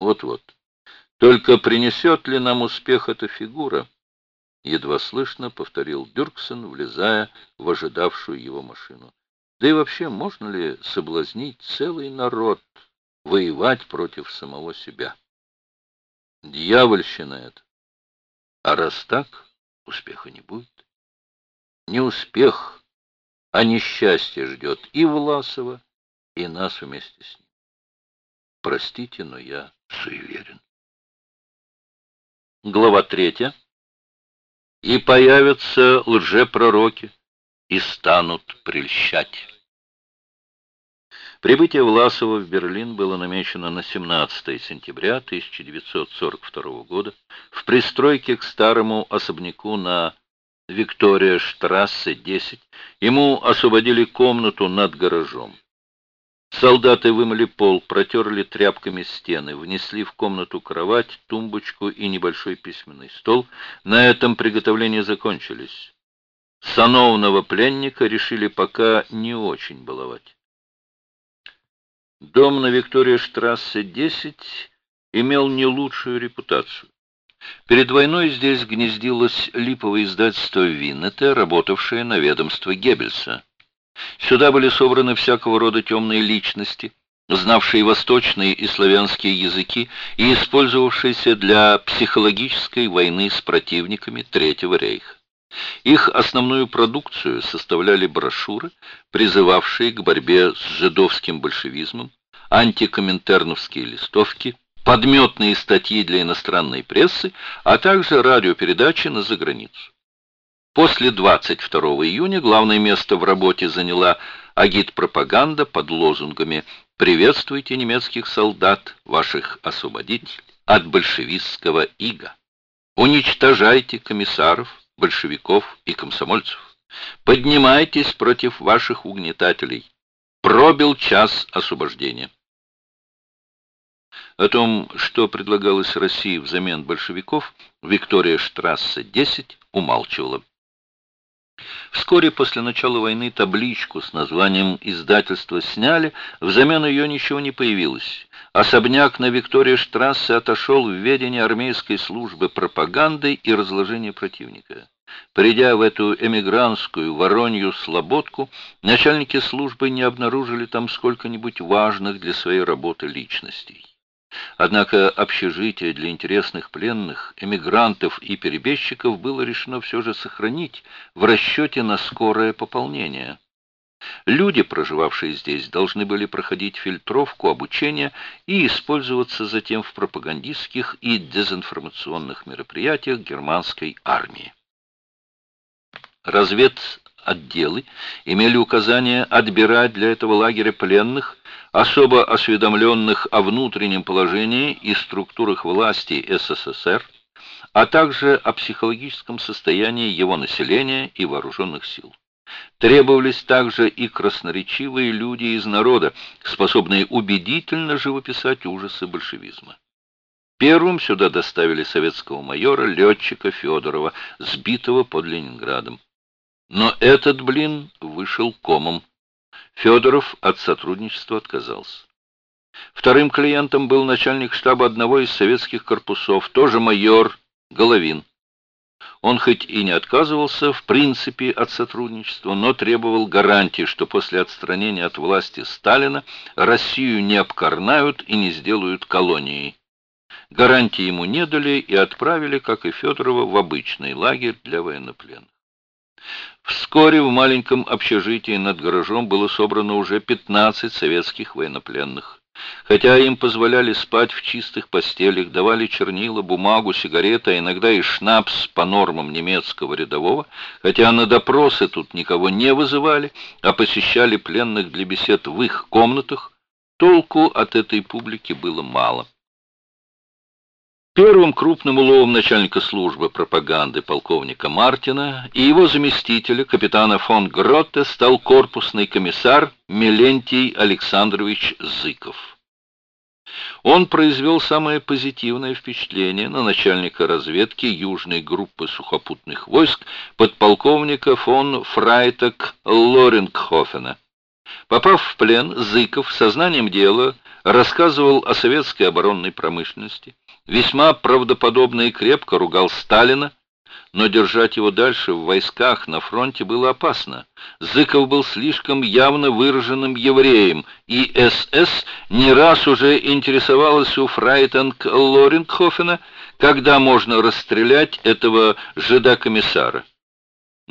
Вот-вот. Только принесет ли нам успех эта фигура? Едва слышно повторил Дюрксон, влезая в ожидавшую его машину. Да и вообще, можно ли соблазнить целый народ воевать против самого себя? Дьявольщина это. А раз так, успеха не будет. Не успех, а несчастье ждет и Власова, и нас вместе с ним. Простите, но я суеверен. Глава третья. И появятся лжепророки, и станут прельщать. Прибытие Власова в Берлин было намечено на 17 сентября 1942 года в пристройке к старому особняку на Виктория Штрассе 10. Ему освободили комнату над гаражом. Солдаты вымыли пол, протерли тряпками стены, внесли в комнату кровать, тумбочку и небольшой письменный стол. На этом приготовления закончились. Сановного пленника решили пока не очень баловать. Дом на Виктория-штрассе 10 имел не лучшую репутацию. Перед войной здесь гнездилось липовое издательство Виннета, работавшее на ведомство Геббельса. Сюда были собраны всякого рода темные личности, знавшие восточные и славянские языки и использовавшиеся для психологической войны с противниками Третьего рейха. Их основную продукцию составляли брошюры, призывавшие к борьбе с жидовским большевизмом, антикоминтерновские листовки, подметные статьи для иностранной прессы, а также радиопередачи на заграницу. После 22 июня главное место в работе заняла агит-пропаганда под лозунгами «Приветствуйте немецких солдат, ваших освободителей от большевистского ига! Уничтожайте комиссаров, большевиков и комсомольцев! Поднимайтесь против ваших угнетателей! Пробил час освобождения!» О том, что предлагалось России взамен большевиков, Виктория Штрассе 10 умалчивала. Вскоре после начала войны табличку с названием издательства сняли, взамен ее ничего не появилось. Особняк на Виктория-штрассе отошел в ведение армейской службы пропаганды и разложения противника. Придя в эту эмигрантскую воронью слободку, начальники службы не обнаружили там сколько-нибудь важных для своей работы личностей. Однако общежитие для интересных пленных, эмигрантов и перебежчиков было решено все же сохранить в расчете на скорое пополнение. Люди, проживавшие здесь, должны были проходить фильтровку обучения и использоваться затем в пропагандистских и дезинформационных мероприятиях германской армии. Разведотделы имели указание отбирать для этого лагеря пленных, особо осведомленных о внутреннем положении и структурах власти СССР, а также о психологическом состоянии его населения и вооруженных сил. Требовались также и красноречивые люди из народа, способные убедительно живописать ужасы большевизма. Первым сюда доставили советского майора, летчика Федорова, сбитого под Ленинградом. Но этот блин вышел комом. Федоров от сотрудничества отказался. Вторым клиентом был начальник штаба одного из советских корпусов, тоже майор Головин. Он хоть и не отказывался в принципе от сотрудничества, но требовал гарантии, что после отстранения от власти Сталина Россию не обкорнают и не сделают колонией. Гарантии ему не дали и отправили, как и Федорова, в обычный лагерь для военнопленных. Вскоре в маленьком общежитии над гаражом было собрано уже 15 советских военнопленных. Хотя им позволяли спать в чистых постелях, давали чернила, бумагу, сигареты, а иногда и шнапс по нормам немецкого рядового, хотя на допросы тут никого не вызывали, а посещали пленных для бесед в их комнатах, толку от этой публики было мало. Первым крупным уловом начальника службы пропаганды полковника Мартина и его заместителя, капитана фон Гротте, стал корпусный комиссар Мелентий Александрович Зыков. Он произвел самое позитивное впечатление на начальника разведки южной группы сухопутных войск подполковника фон Фрайтак Лорингхофена. Попав в плен, Зыков сознанием дела рассказывал о советской оборонной промышленности, весьма правдоподобно и крепко ругал Сталина, но держать его дальше в войсках на фронте было опасно. Зыков был слишком явно выраженным евреем, и СС не раз уже интересовалась у Фрайтенг Лорингхофена, когда можно расстрелять этого жида-комиссара.